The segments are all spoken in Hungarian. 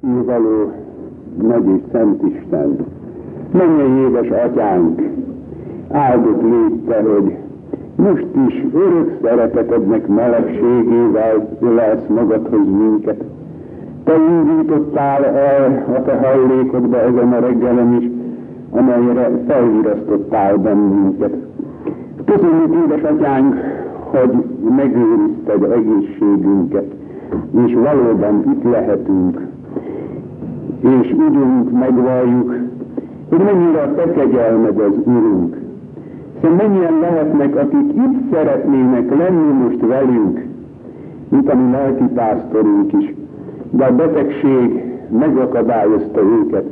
való nagy és szent Isten, mennyei édes atyánk, áldott légy te, hogy most is örök szeretetednek melegségével ölelsz magadhoz minket. Te indítottál el a te hajlékodba ezen a reggelen is, amelyre felvirasztottál bennünket. Köszönjük, édesatyánk, hogy megőrizted egészségünket, és valóban itt lehetünk, és ügyünk megvalljuk, hogy mennyire te kegyelmed az Urunk. Szóval mennyien lehetnek, akik itt szeretnének lenni most velünk, mint a mi lelkipásztorunk is, de a betegség megakadályozta őket,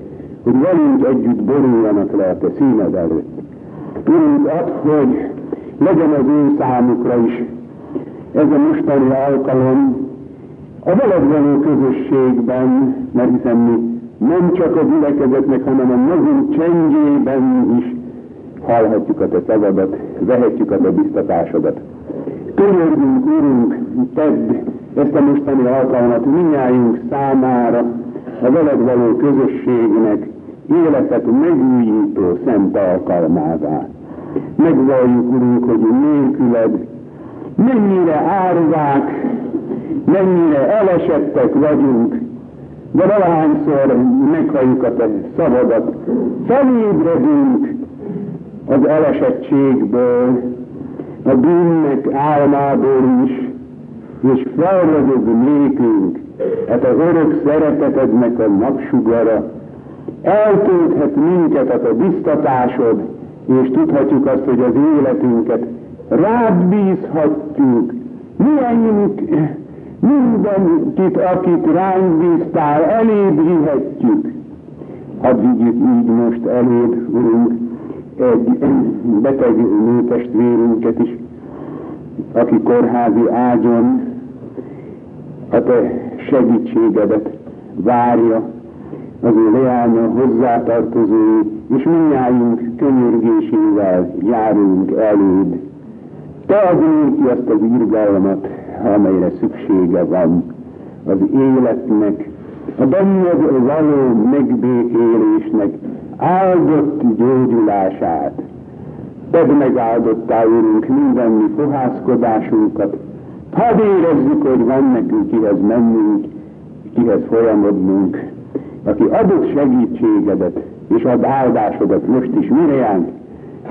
hogy velünk együtt boruljanak le a te színed előtt. Urunk, add, hogy legyen az ő számukra is ez a mostani alkalom a veled való közösségben, mert hiszen mi nem csak a gyülekezetnek, hanem a magunk csendjében is hallhatjuk a te szavadat, vehetjük a te biztatásodat. Könyörgünk, Urunk, tedd ezt a mostani alkalmat minnyájunk számára, a veled való közösségnek életet megújító szent alkalmává. Megvalljuk, Urunk, hogy nélküled mennyire árvák, mennyire elesettek vagyunk, de valahányszor meghalljuk a te szavadat, felébredünk az elesettségből, a bűnnek álmából is, és felragyog nékünk, hát az örök szeretetednek a napsugara, eltölthet minket a biztatásod, és tudhatjuk azt, hogy az életünket rád bízhatjuk. Milyenjünk mindenkit, akit ránk bíztál, eléd vihetjük. Hadd vigyük így most eléd, Urunk, egy beteg nőtestvérünket is, aki kórházi ágyon a te segítségedet várja, az ő leánya hozzátartozói, és minnyájunk könyörgésével járunk eléd. Te adj ki azt az irgalmat, amelyre szüksége van az életnek, a benned való megbékélésnek áldott gyógyulását. Tedd megáldottál, Urunk, mindenni fohászkodásunkat, hadd érezzük, hogy van nekünk kihez mennünk, kihez folyamodnunk, aki adott segítségedet és ad áldásodat most is mireánk,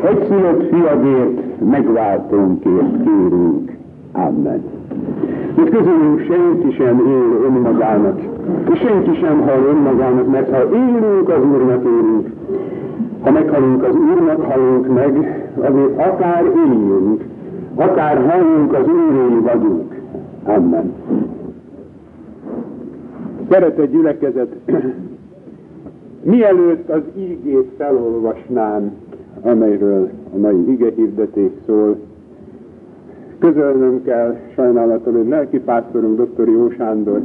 egyszülött fiadért megváltónkért kérünk. Amen. Mert közülünk senki sem él önmagának, és senki sem hal önmagának, mert ha élünk, az Úrnak élünk. Ha meghalunk, az Úrnak halunk meg, azért akár éljünk, akár halunk, az Úré vagyunk. Amen. Szeretett gyülekezet, mielőtt az ígét felolvasnám, amelyről a mai ige hirdetés szól, közölnöm kell sajnálatos, hogy lelkipásztorunk dr. Jó Sándor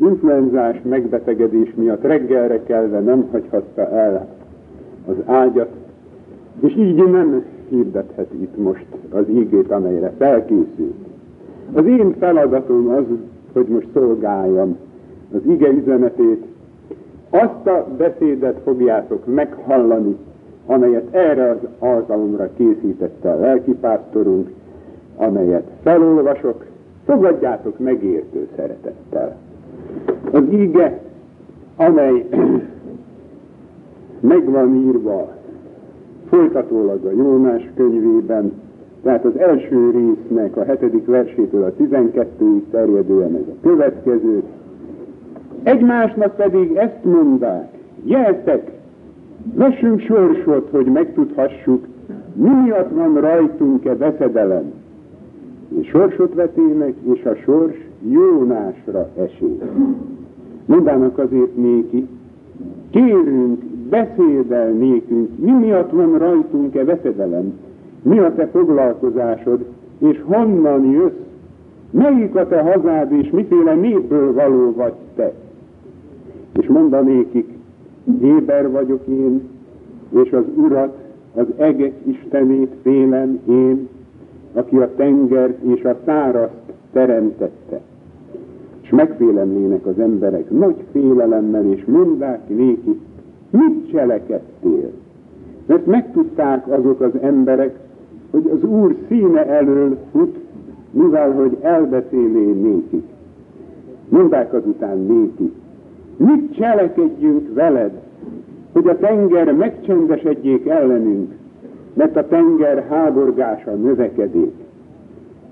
influenzás megbetegedés miatt reggelre kelve nem hagyhatta el az ágyat, és így nem hirdethet itt most az ígét, amelyre felkészült. Az én feladatom az, hogy most szolgáljam az ige üzenetét, azt a beszédet fogjátok meghallani, amelyet erre az alkalomra készítette a lelkipásztorunk, amelyet felolvasok, fogadjátok megértő szeretettel. Az íge, amely megvan írva folytatólag a Jónás könyvében, tehát az első résznek a hetedik versétől a tizenkettőig terjedően ez a következő. Egymásnak pedig ezt mondták, jeltek, vessünk sorsot, hogy megtudhassuk, mi miatt van rajtunk-e veszedelem sorsot vetének, és a sors Jónásra esik. Mondának azért néki, kérünk, beszédel nékünk, mi miatt van rajtunk-e veszedelem, mi a te foglalkozásod, és honnan jössz, melyik a te hazád, és miféle népből való vagy te. És mondanékik, Éber vagyok én, és az Urat, az egek Istenét félem én, aki a tengert és a szárast teremtette. és megfélemlének az emberek nagy félelemmel, és mondák néki, mit cselekedtél? Mert megtudták azok az emberek, hogy az Úr színe elől fut, mivel hogy elbeszélé nékik. Mondták azután néki, mit cselekedjünk veled, hogy a tenger megcsendesedjék ellenünk, mert a tenger háborgása növekedik.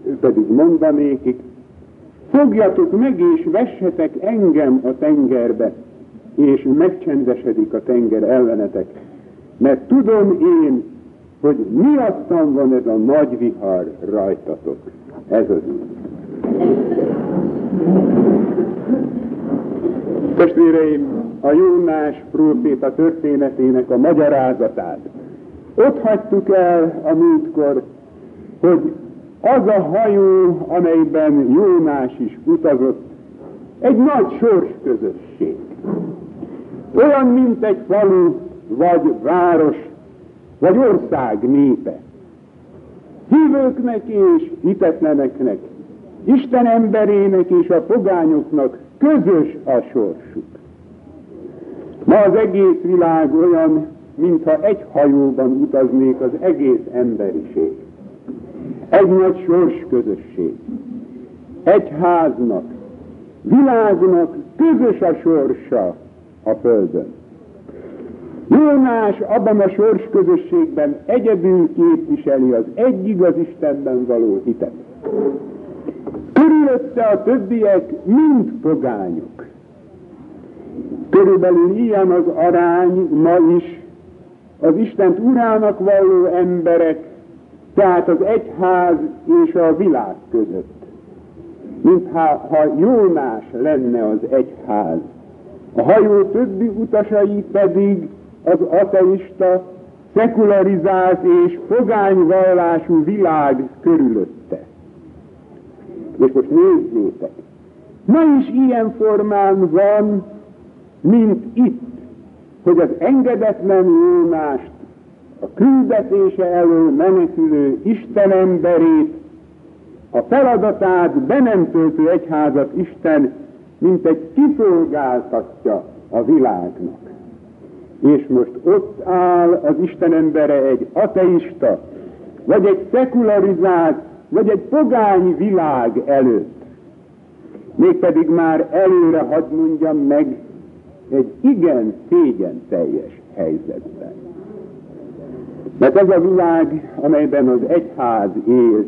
Ő pedig mondanékik, fogjatok meg és vessetek engem a tengerbe, és megcsendesedik a tenger ellenetek, mert tudom én, hogy miattam van ez a nagy vihar rajtatok. Ez az Testvéreim, a Jónás próféta történetének a magyarázatát. Ott hagytuk el a múltkor, hogy az a hajó, amelyben Jónás is utazott, egy nagy sors közösség. Olyan, mint egy falu, vagy város, vagy ország népe. Hívőknek és hitetleneknek, Isten emberének és a pogányoknak közös a sorsuk. Ma az egész világ olyan, mintha egy hajóban utaznék az egész emberiség. Egy nagy sors közösség. Egy háznak, világnak közös a sorsa a Földön. Jónás abban a sors közösségben egyedül képviseli az egy igaz Istenben való hitet. Körülötte a többiek mind pogányok. Körülbelül ilyen az arány ma is az Istent urának való emberek, tehát az egyház és a világ között. Mintha ha Jónás lenne az egyház. A hajó többi utasai pedig az ateista, szekularizált és fogányvallású világ körülötte. És most nézzétek, ma is ilyen formán van, mint itt, hogy az engedetlen Jónást, a küldetése elől menekülő Isten emberét, a feladatát be nem töltő egyházat Isten, mint egy kiszolgáltatja a világnak. És most ott áll az Isten embere egy ateista, vagy egy szekularizált, vagy egy pogány világ előtt. Mégpedig már előre hadd mondjam meg, egy igen szégyen teljes helyzetben. Mert ez a világ, amelyben az egyház él,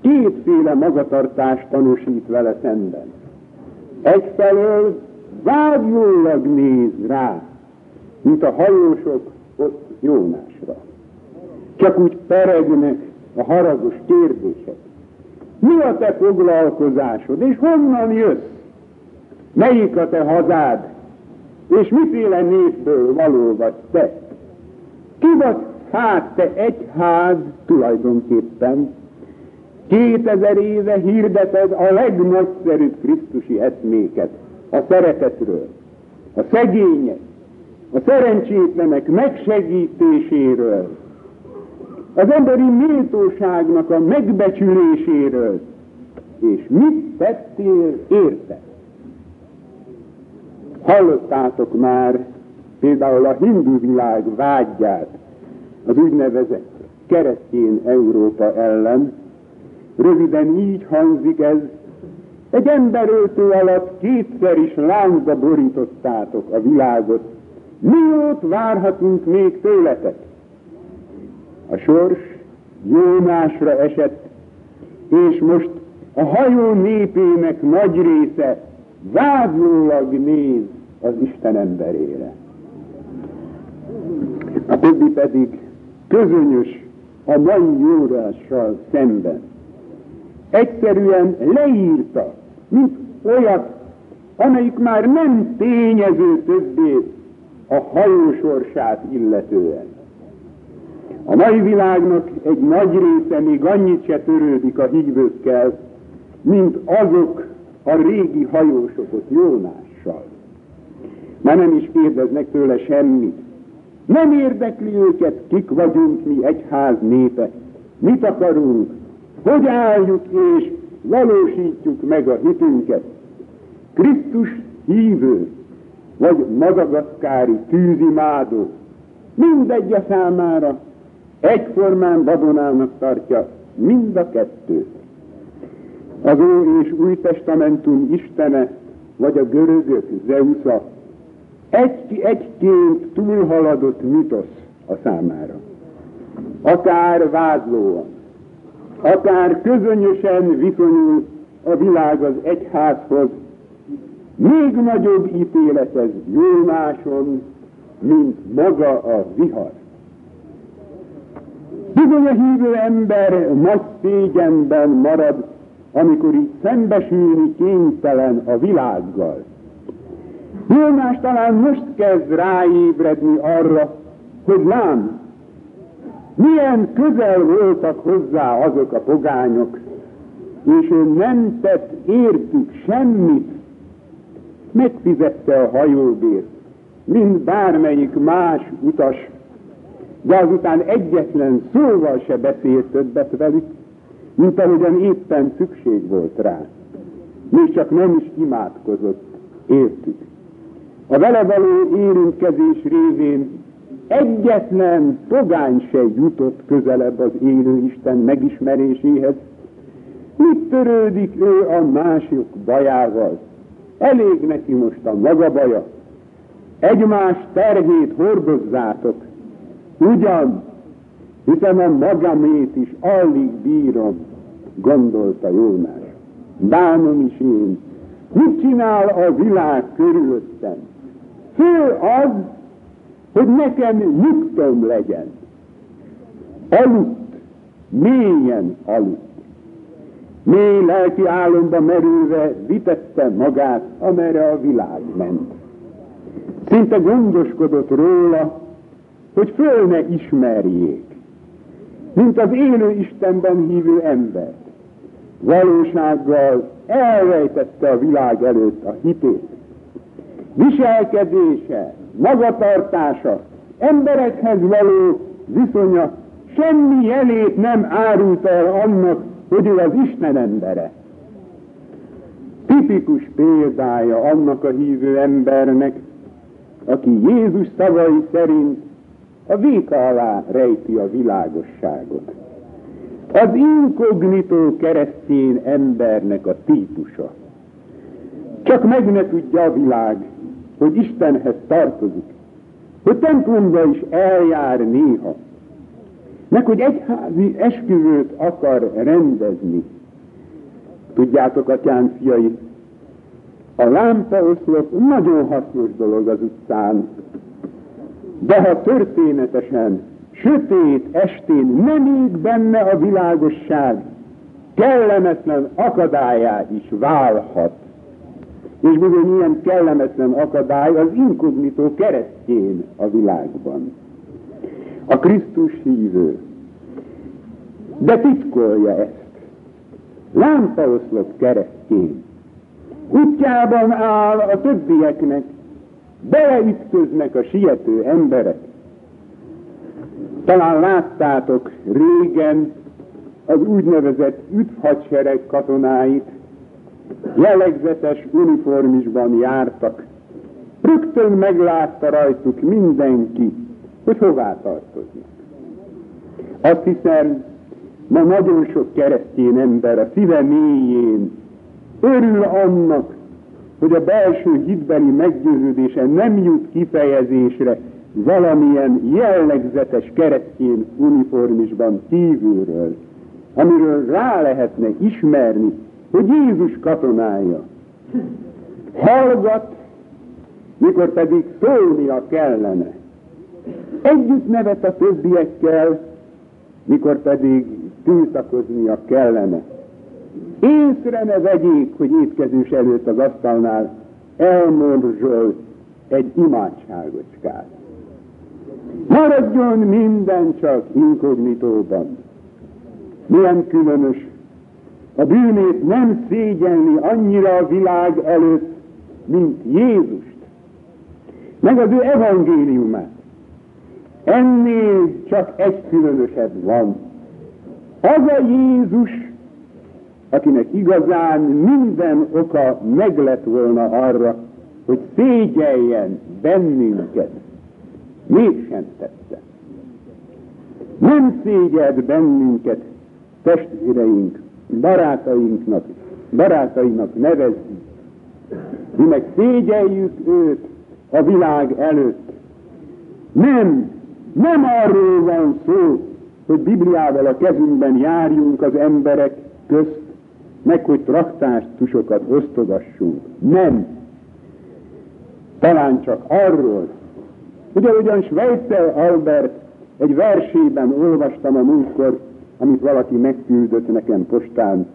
kétféle magatartást tanúsít vele szemben. Egyfelől vágyólag néz rá, mint a hajósok ott Jónásra. Csak úgy peregnek a haragos kérdések. Mi a te foglalkozásod, és honnan jössz? Melyik a te hazád? És miféle népből való vagy te? Ki vagy hát te egyház tulajdonképpen? Kétezer éve hirdeted a legnagyszerűbb Krisztusi eszméket, a szeretetről, a szegények, a szerencsétlenek megsegítéséről, az emberi méltóságnak a megbecsüléséről, és mit tettél érte? Hallottátok már például a hindu világ vágyját az úgynevezett keresztény Európa ellen. Röviden így hangzik ez, egy emberöltő alatt kétszer is lángba borítottátok a világot. Miót várhatunk még tőletek? A sors Jónásra esett, és most a hajó népének nagy része vádlólag néz az Isten emberére. A többi pedig közönyös a mai jórással szemben. Egyszerűen leírta, mint olyat, amelyik már nem tényező többé a hajósorsát illetően. A mai világnak egy nagy része még annyit se törődik a hívőkkel, mint azok a régi hajósok ott Jónással. Már nem is kérdeznek tőle semmit. Nem érdekli őket, kik vagyunk mi egyház népe, mit akarunk, hogy álljuk és valósítjuk meg a hitünket. Krisztus hívő, vagy madagaszkári tűzimádó, mindegy a számára, egyformán babonának tartja mind a kettőt. Az Ó és Új Testamentum Istene, vagy a görögök Zeusza, egy, egyként túlhaladott mitosz a számára. Akár vádlóan, akár közönösen viszonyul a világ az egyházhoz, még nagyobb ítélet ez Jónáson, mint maga a vihar. Bizony a hívő ember nagy szégyenben marad, amikor így szembesülni kénytelen a világgal. Jónás talán most kezd ráébredni arra, hogy lám, milyen közel voltak hozzá azok a pogányok, és ő nem tett értük semmit, megfizette a hajóbért, mint bármelyik más utas, de azután egyetlen szóval se beszélt többet velük, mint ahogyan éppen szükség volt rá. Még csak nem is imádkozott értük. A vele való érintkezés révén egyetlen pogány se jutott közelebb az élő Isten megismeréséhez. Mit törődik ő a másik bajával? Elég neki most a maga baja. Egymás terhét hordozzátok. Ugyan, a magamét is alig bírom, gondolta Jónás. Bánom is én. Mit csinál a világ körülöttem? Fő az, hogy nekem nyugtom legyen. Aludt, mélyen aludt. Mély lelki álomba merülve vitette magát, amerre a világ ment. Szinte gondoskodott róla, hogy föl ne ismerjék, mint az élő Istenben hívő ember. Valósággal elrejtette a világ előtt a hitét. Viselkedése, magatartása, emberekhez való viszonya semmi jelét nem árult el annak, hogy ő az Isten embere. Tipikus példája annak a hívő embernek, aki Jézus szavai szerint a véka alá rejti a világosságot. Az inkognitó keresztény embernek a típusa. Csak meg ne tudja a világ, hogy Istenhez tartozik, hogy templomba is eljár néha, meg hogy egyházi esküvőt akar rendezni. Tudjátok, atyám fiai, a lámpaoszlop nagyon hasznos dolog az utcán, de ha történetesen, sötét estén nem ég benne a világosság, kellemetlen akadályá is válhat. És bizony ilyen kellemetlen akadály az inkognitó keresztjén a világban. A Krisztus hívő. De titkolja ezt. Lámpaoszlop keresztjén. Útjában áll a többieknek, beleütköznek a siető emberek. Talán láttátok régen az úgynevezett üdvhadsereg katonáit, jellegzetes uniformisban jártak. Rögtön meglátta rajtuk mindenki, hogy hová tartoznak. Azt hiszem, ma nagyon sok keresztény ember a szíve mélyén örül annak, hogy a belső hitbeli meggyőződése nem jut kifejezésre valamilyen jellegzetes keresztény uniformisban kívülről, amiről rá lehetne ismerni, hogy Jézus katonája. Hallgat, mikor pedig szólnia kellene. Együtt nevet a többiekkel, mikor pedig tiltakoznia kellene. Észre ne vegyék, hogy étkezés előtt az asztalnál elmorzsol egy imádságocskát. Maradjon minden csak inkognitóban. Milyen különös, a bűnét nem szégyenli annyira a világ előtt, mint Jézust, meg az ő evangéliumát. Ennél csak egy különösebb van. Az a Jézus, akinek igazán minden oka meg lett volna arra, hogy szégyeljen bennünket, mégsem tette. Nem szégyelt bennünket testvéreink, barátainknak, barátainak nevezni. Mi meg szégyeljük őt a világ előtt. Nem, nem arról van szó, hogy Bibliával a kezünkben járjunk az emberek közt, meg hogy traktástusokat osztogassunk. Nem. Talán csak arról, ugye ugyan Schweitzer Albert egy versében olvastam a múltkor, amit valaki megküldött nekem postán,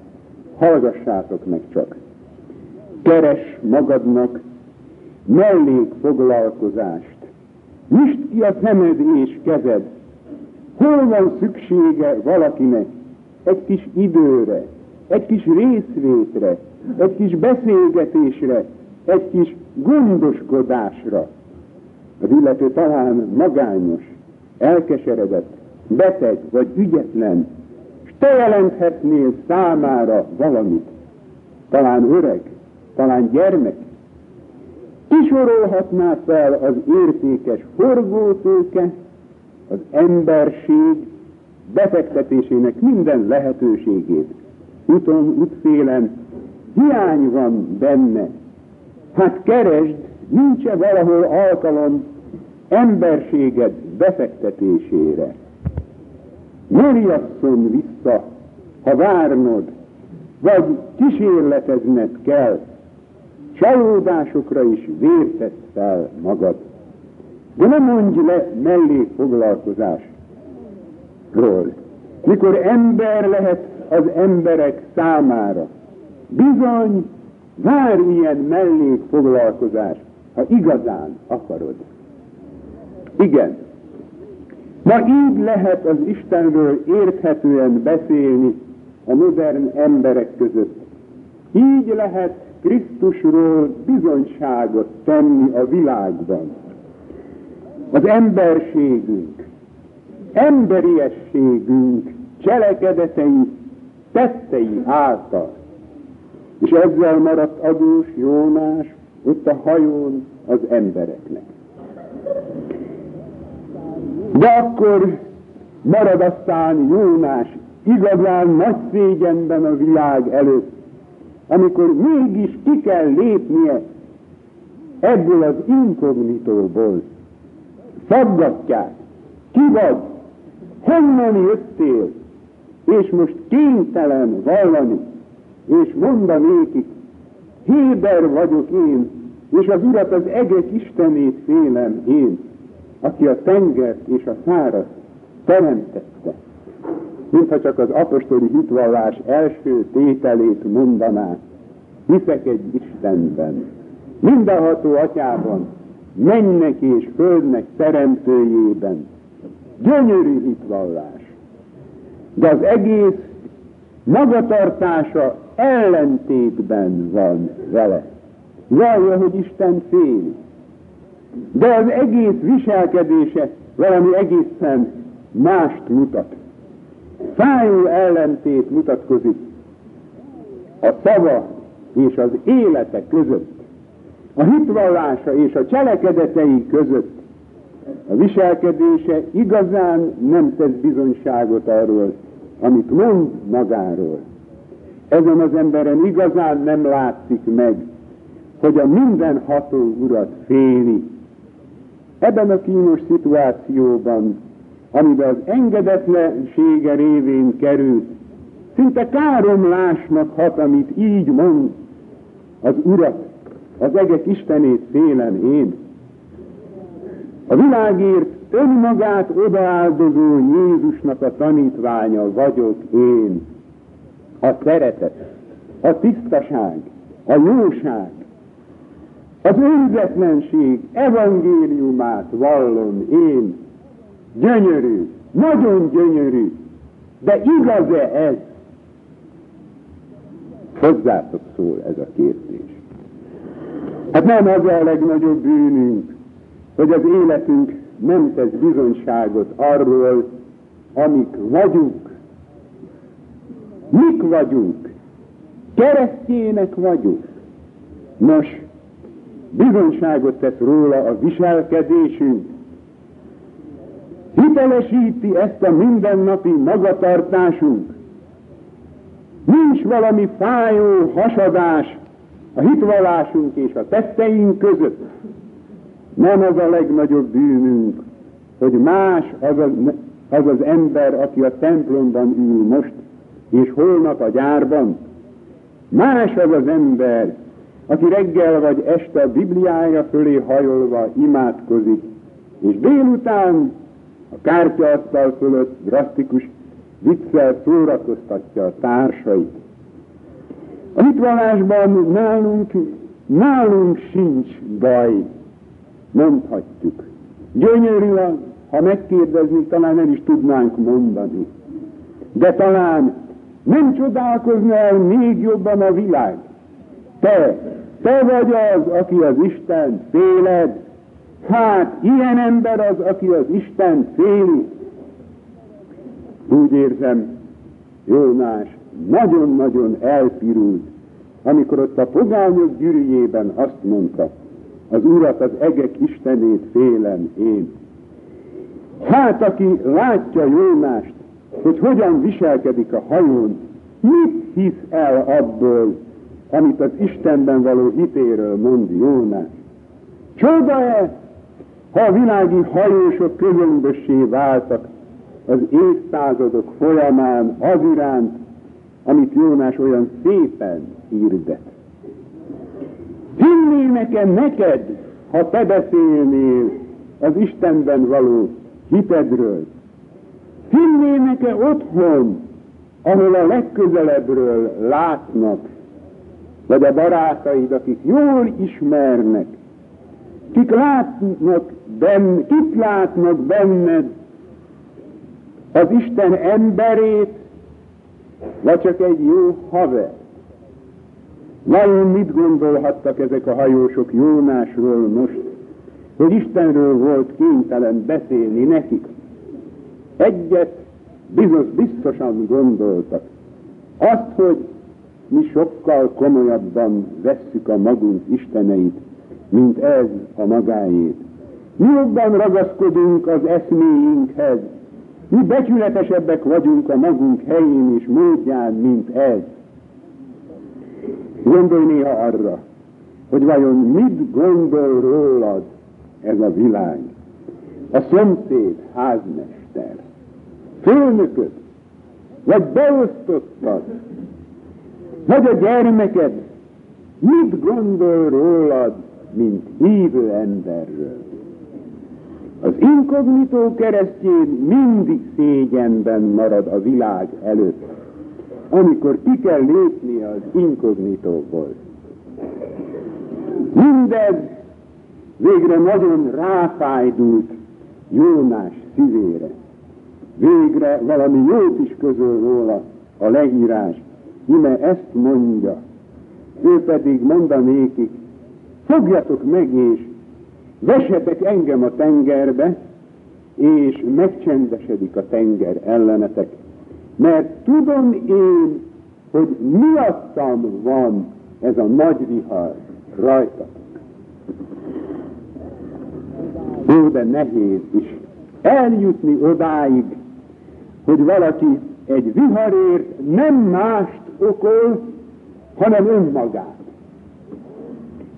hallgassátok meg csak. Keres magadnak mellékfoglalkozást. Nyisd ki a szemed és kezed. Hol van szüksége valakinek egy kis időre, egy kis részvétre, egy kis beszélgetésre, egy kis gondoskodásra. Az illető talán magányos, elkeseredett, beteg vagy ügyetlen, és te jelenthetnél számára valamit, talán öreg, talán gyermek, kisorolhatná fel az értékes forgótőke, az emberség befektetésének minden lehetőségét. Uton, útfélen hiány van benne. Hát keresd, nincs-e valahol alkalom emberséged befektetésére. Ne riasszon vissza, ha várnod, vagy kísérletezned kell, csalódásokra is vértett fel magad. De nem mondj le mellékfoglalkozásról, mikor ember lehet az emberek számára. Bizony, vár ilyen mellékfoglalkozás, ha igazán akarod. Igen, ma így lehet az Istenről érthetően beszélni a modern emberek között. Így lehet Krisztusról bizonyságot tenni a világban. Az emberségünk, emberiességünk cselekedetei, tettei által. És ezzel maradt adós Jónás ott a hajón az embereknek. De akkor marad aztán Jónás igazán nagy szégyenben a világ előtt, amikor mégis ki kell lépnie ebből az inkognitóból. Szaggatják, ki vagy, honnan jöttél, és most kénytelen vallani, és mondanékik, Héber vagyok én, és az Urat az egek Istenét félem én, aki a tengert és a szárat teremtette. Mintha csak az apostoli hitvallás első tételét mondaná, hiszek egy Istenben, mindenható atyában, mennek és földnek teremtőjében. Gyönyörű hitvallás. De az egész magatartása ellentétben van vele. Vallja, hogy Isten fél. De az egész viselkedése valami egészen mást mutat. Fájó ellentét mutatkozik a szava és az élete között, a hitvallása és a cselekedetei között. A viselkedése igazán nem tesz bizonyságot arról, amit mond magáról. Ezen az emberen igazán nem látszik meg, hogy a mindenható urat féli. Ebben a kínos szituációban, amiben az engedetlensége révén került, szinte káromlásnak hat, amit így mond az urat, az egek Istenét félem én. A világért önmagát odaáldozó Jézusnak a tanítványa vagyok én. A szeretet, a tisztaság, a jóság, az önzetlenség evangéliumát vallom én. Gyönyörű, nagyon gyönyörű, de igaz-e ez? Hozzátok szól ez a kérdés. Hát nem az a legnagyobb bűnünk, hogy az életünk nem tesz bizonyságot arról, amik vagyunk. Mik vagyunk? keresztjének vagyunk. Nos, bizonyságot tesz róla a viselkedésünk, hitelesíti ezt a mindennapi magatartásunk. Nincs valami fájó hasadás a hitvallásunk és a tetteink között. Nem az a legnagyobb bűnünk, hogy más az az, az az ember, aki a templomban ül most, és holnap a gyárban. Más az az ember, aki reggel vagy este a Bibliája fölé hajolva imádkozik, és délután a kártyaasztal fölött drasztikus viccel szórakoztatja a társait. A hitvallásban nálunk, nálunk sincs baj, mondhatjuk. Gyönyörű, ha megkérdeznék, talán el is tudnánk mondani. De talán nem csodálkozna el még jobban a világ. Te, te vagy az, aki az Isten féled. Hát, ilyen ember az, aki az Isten féli. Úgy érzem, Jónás nagyon-nagyon elpirult, amikor ott a pogányok gyűrűjében azt mondta, az Urat, az egek Istenét félem én. Hát, aki látja Jónást, hogy hogyan viselkedik a hajón, mit hisz el abból, amit az Istenben való hitéről mond Jónás? Csoda-e, ha a világi hajósok közömbössé váltak az évszázadok folyamán az iránt, amit Jónás olyan szépen hirdet. Hinnének-e neked, ha te beszélnél az Istenben való hitedről? Hinnének-e otthon, ahol a legközelebbről látnak, vagy a barátaid, akik jól ismernek, kik látnak benn, kik látnak benned az Isten emberét, vagy csak egy jó haver. Vajon mit gondolhattak ezek a hajósok Jónásról most, hogy Istenről volt kénytelen beszélni nekik? Egyet biztos, biztosan gondoltak. Azt, hogy mi sokkal komolyabban vesszük a magunk isteneit, mint ez a magáét. Mi jobban ragaszkodunk az eszméinkhez, mi becsületesebbek vagyunk a magunk helyén és módján, mint ez. Gondolj néha arra, hogy vajon mit gondol rólad ez a világ. A szomszéd házmester, főnököd, vagy beosztottad, vagy a gyermeked, mit gondol rólad, mint hívő emberről? Az inkognitó keresztjén mindig szégyenben marad a világ előtt, amikor ki kell lépni az inkognitóból. Mindez végre nagyon ráfájdult Jónás szívére. Végre valami jót is közöl róla a leírás. Ime ezt mondja. Ő pedig mondanékik, fogjatok meg és Vesetek engem a tengerbe, és megcsendesedik a tenger ellenetek, mert tudom én, hogy miattam van ez a nagy vihar rajtatok. Ó, de nehéz is eljutni odáig, hogy valaki egy viharért nem mást okol, hanem önmagát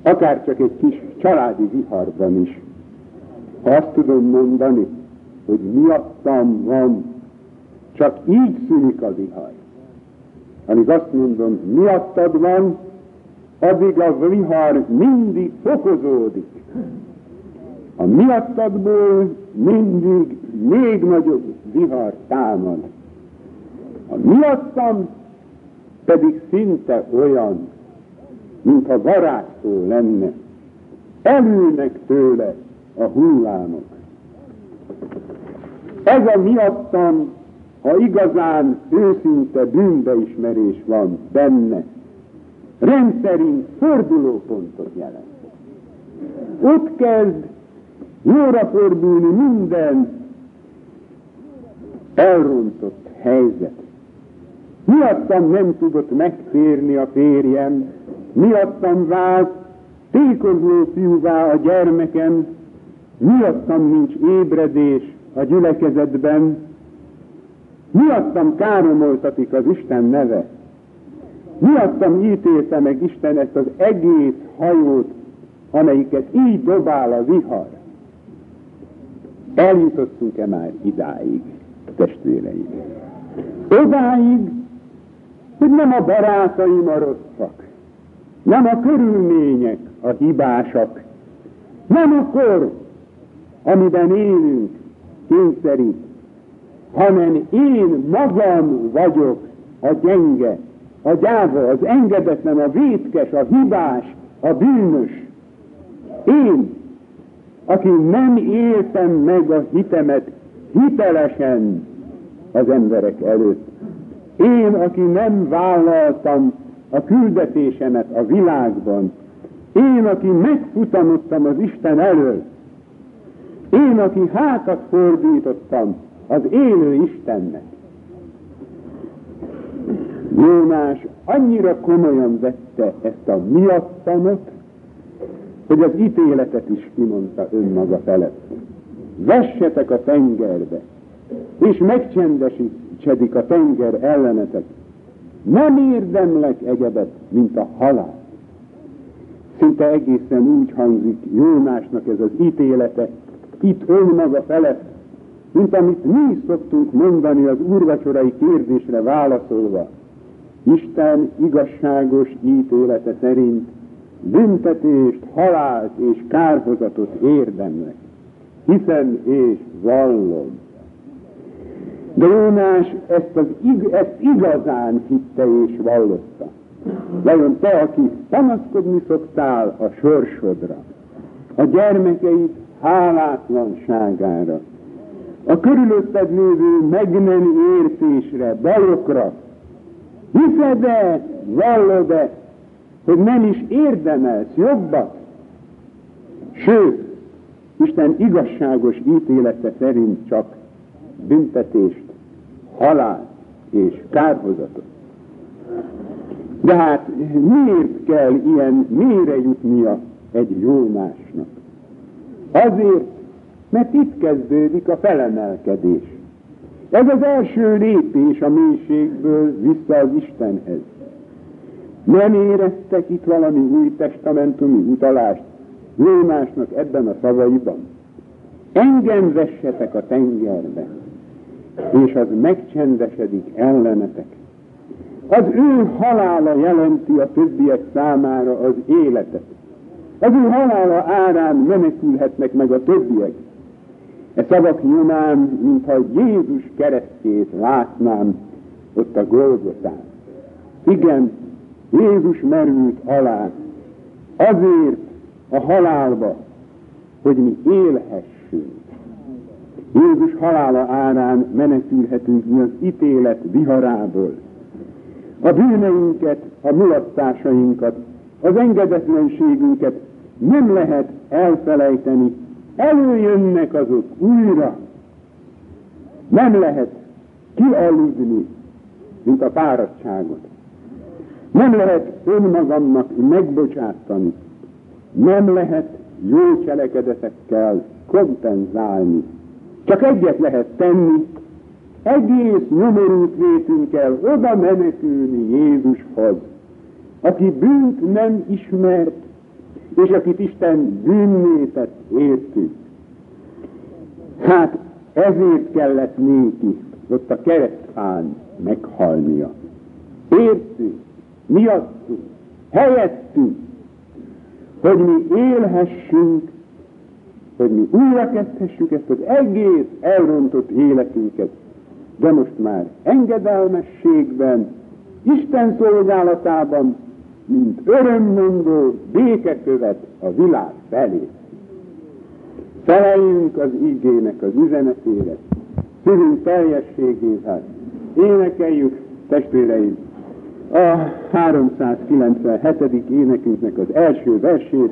akár csak egy kis családi viharban is. Azt tudom mondani, hogy miattam van, csak így szűnik a vihar. Amíg azt mondom, miattad van, addig a vihar mindig fokozódik. A miattadból mindig még nagyobb vihar támad. A miattam pedig szinte olyan, mintha varázstól lenne. Elülnek tőle a hullámok. Ez a miattam, ha igazán őszinte bűnbeismerés van benne, rendszerint fordulópontot jelent. Ott kezd jóra fordulni minden elrontott helyzet. Miattam nem tudott megtérni a férjem, miattam vált tékozló fiúvá a gyermekem, miattam nincs ébredés a gyülekezetben, miattam káromoltatik az Isten neve, miattam ítélte meg Isten ezt az egész hajót, amelyiket így dobál a vihar. Eljutottunk-e már idáig, testvéreim? Odáig, hogy nem a barátaim a nem a körülmények a hibásak, nem a kor, amiben élünk, kényszerít, hanem én magam vagyok a gyenge, a gyáva, az engedetlen, a vétkes, a hibás, a bűnös. Én, aki nem éltem meg a hitemet hitelesen az emberek előtt. Én, aki nem vállaltam a küldetésemet a világban. Én, aki megfutamodtam az Isten elől. Én, aki hátat fordítottam az élő Istennek. Jónás annyira komolyan vette ezt a miattamot, hogy az ítéletet is kimondta önmaga felett. Vessetek a tengerbe, és megcsendesítsedik a tenger ellenetek. Nem érdemlek egyebet, mint a halál. Szinte egészen úgy hangzik Jónásnak ez az ítélete, itt önmaga felett, mint amit mi szoktunk mondani az úrvacsorai kérdésre válaszolva. Isten igazságos ítélete szerint büntetést, halált és kárhozatot érdemlek, hiszen és vallom. De Jónás ezt, az, ezt igazán hitte és vallotta. Vajon te, aki panaszkodni szoktál a sorsodra, a gyermekeid hálátlanságára, a körülötted lévő meg nem értésre, bajokra, hiszed-e, vallod-e, hogy nem is érdemelsz jobbat? Sőt, Isten igazságos ítélete szerint csak büntetést, halál és kárhozatot. De hát miért kell ilyen mélyre jutnia egy Jónásnak? Azért, mert itt kezdődik a felemelkedés. Ez az első lépés a mélységből vissza az Istenhez. Nem éreztek itt valami új testamentumi utalást Jónásnak ebben a szavaiban? Engem vessetek a tengerbe, és az megcsendesedik ellenetek. Az ő halála jelenti a többiek számára az életet. Az ő halála árán menekülhetnek meg a többiek. E szavak nyomán, mintha Jézus keresztjét látnám ott a Golgotán. Igen, Jézus merült alá azért a halálba, hogy mi élhessünk. Jézus halála árán menekülhetünk mi az ítélet viharából. A bűneinket, a mulattásainkat, az engedetlenségünket nem lehet elfelejteni, előjönnek azok újra. Nem lehet kialudni, mint a fáradtságot. Nem lehet önmagamnak megbocsátani. Nem lehet jó cselekedetekkel kompenzálni. Csak egyet lehet tenni, egész nyomorult vétünkkel oda menekülni Jézushoz, aki bűnt nem ismert, és akit Isten bűnnétett értük. Hát ezért kellett néki ott a keresztfán meghalnia. Értünk, miattunk, helyettünk, hogy mi élhessünk, hogy mi újra kezdhessük ezt az egész elrontott életünket, de most már engedelmességben, Isten szolgálatában, mint örömmondó békekövet a világ felé. Feleljünk az igének az üzenetére, szívünk teljességével, énekeljük, testvéreim, a 397. énekünknek az első versét.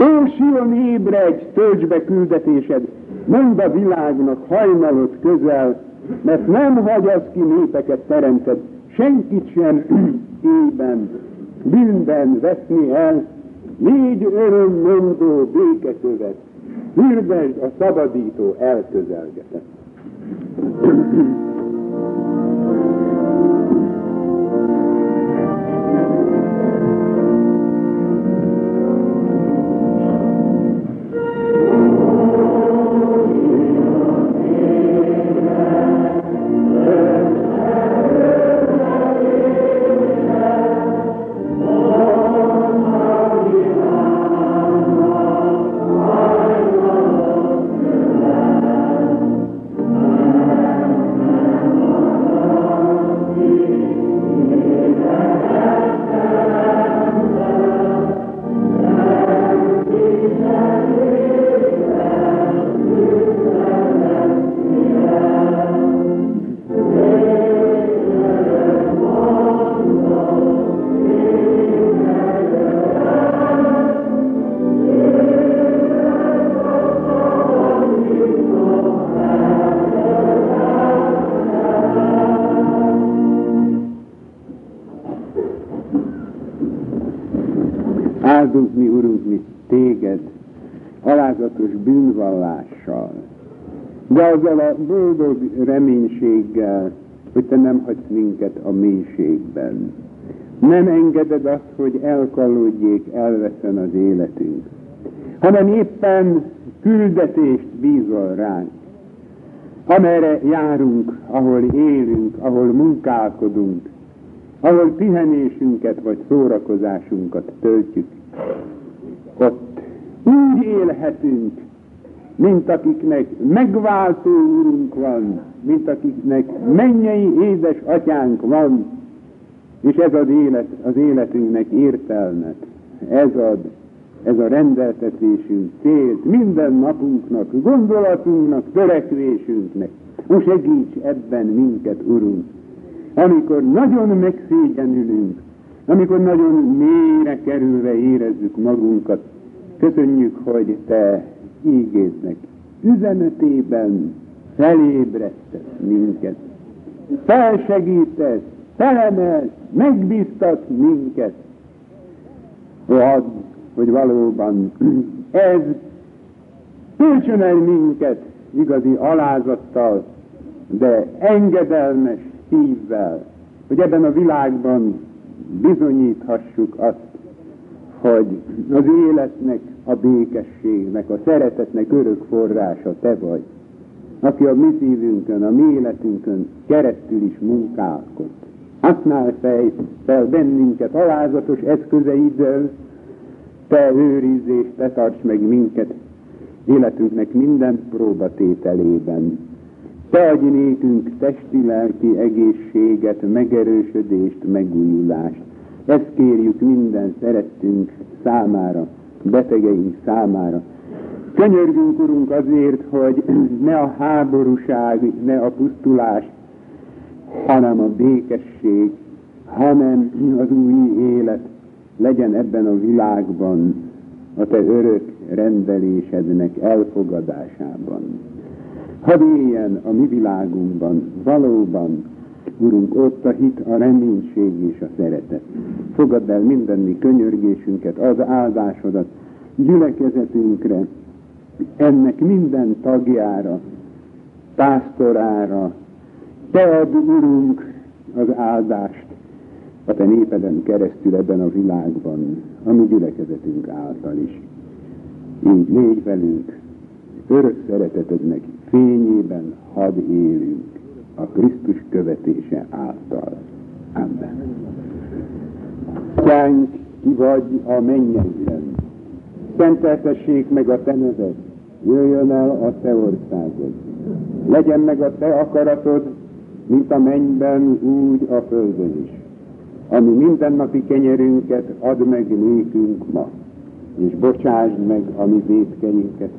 Ó, Sion, ébredj, töltsd be küldetésed, mondd a világnak hajnalot közel, mert nem hagyaz ki népeket teremtett, senkit sem ében, bűnben veszni el, négy örömmondó békekövet, hirdesd a szabadító elközelgetett. de azzal a boldog reménységgel, hogy te nem hagysz minket a mélységben. Nem engeded azt, hogy elkallódjék, elveszen az életünk, hanem éppen küldetést bízol ránk, amerre járunk, ahol élünk, ahol munkálkodunk, ahol pihenésünket vagy szórakozásunkat töltjük. Ott úgy élhetünk, mint akiknek megváltó úrunk van, mint akiknek mennyei édes atyánk van, és ez az élet, az életünknek értelmet, ez ad, ez a rendeltetésünk célt minden napunknak, gondolatunknak, törekvésünknek. Most segíts ebben minket, Urunk, amikor nagyon megszégyenülünk, amikor nagyon mélyre kerülve érezzük magunkat, köszönjük, hogy Te ígédnek üzenetében felébresztett minket, felsegített, felemelt, megbíztat minket. Add, hogy valóban ez töltsön el minket igazi alázattal, de engedelmes szívvel, hogy ebben a világban bizonyíthassuk azt, hogy az életnek a békességnek, a szeretetnek örök forrása te vagy, aki a mi szívünkön, a mi életünkön keresztül is munkálkod. Használ fej, fel bennünket alázatos eszközeiddel, te őrizz és te tarts meg minket életünknek minden próbatételében. Te adj nékünk testi-lelki egészséget, megerősödést, megújulást. Ezt kérjük minden szerettünk számára, betegeink számára. Könyörgünk, Urunk, azért, hogy ne a háborúság, ne a pusztulás, hanem a békesség, hanem az új élet legyen ebben a világban a Te örök rendelésednek elfogadásában. Hadd éljen a mi világunkban valóban, Urunk, ott a hit, a reménység és a szeretet. Fogadd el mindenni könyörgésünket, az áldásodat gyülekezetünkre, ennek minden tagjára, pásztorára. Te ad, Urunk, az áldást a Te népeden keresztül ebben a világban, a mi gyülekezetünk által is. Így légy velünk, örök szeretetednek fényében hadd élünk a Krisztus követése által. Amen. Szánk ki vagy a mennyekben, szenteltessék meg a te neved, jöjjön el a te országod. Legyen meg a te akaratod, mint a mennyben, úgy a földön is. Ami mindennapi kenyerünket ad meg nékünk ma, és bocsásd meg a mi védkeinket,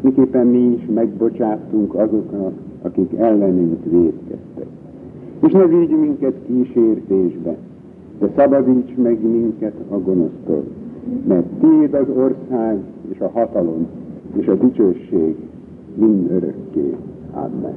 miképpen mi is megbocsáttunk azoknak, akik ellenünk védkeztek. És ne vigy minket kísértésbe, de szabadíts meg minket a gonosztól, mert tiéd az ország és a hatalom és a dicsőség mind örökké. Amen.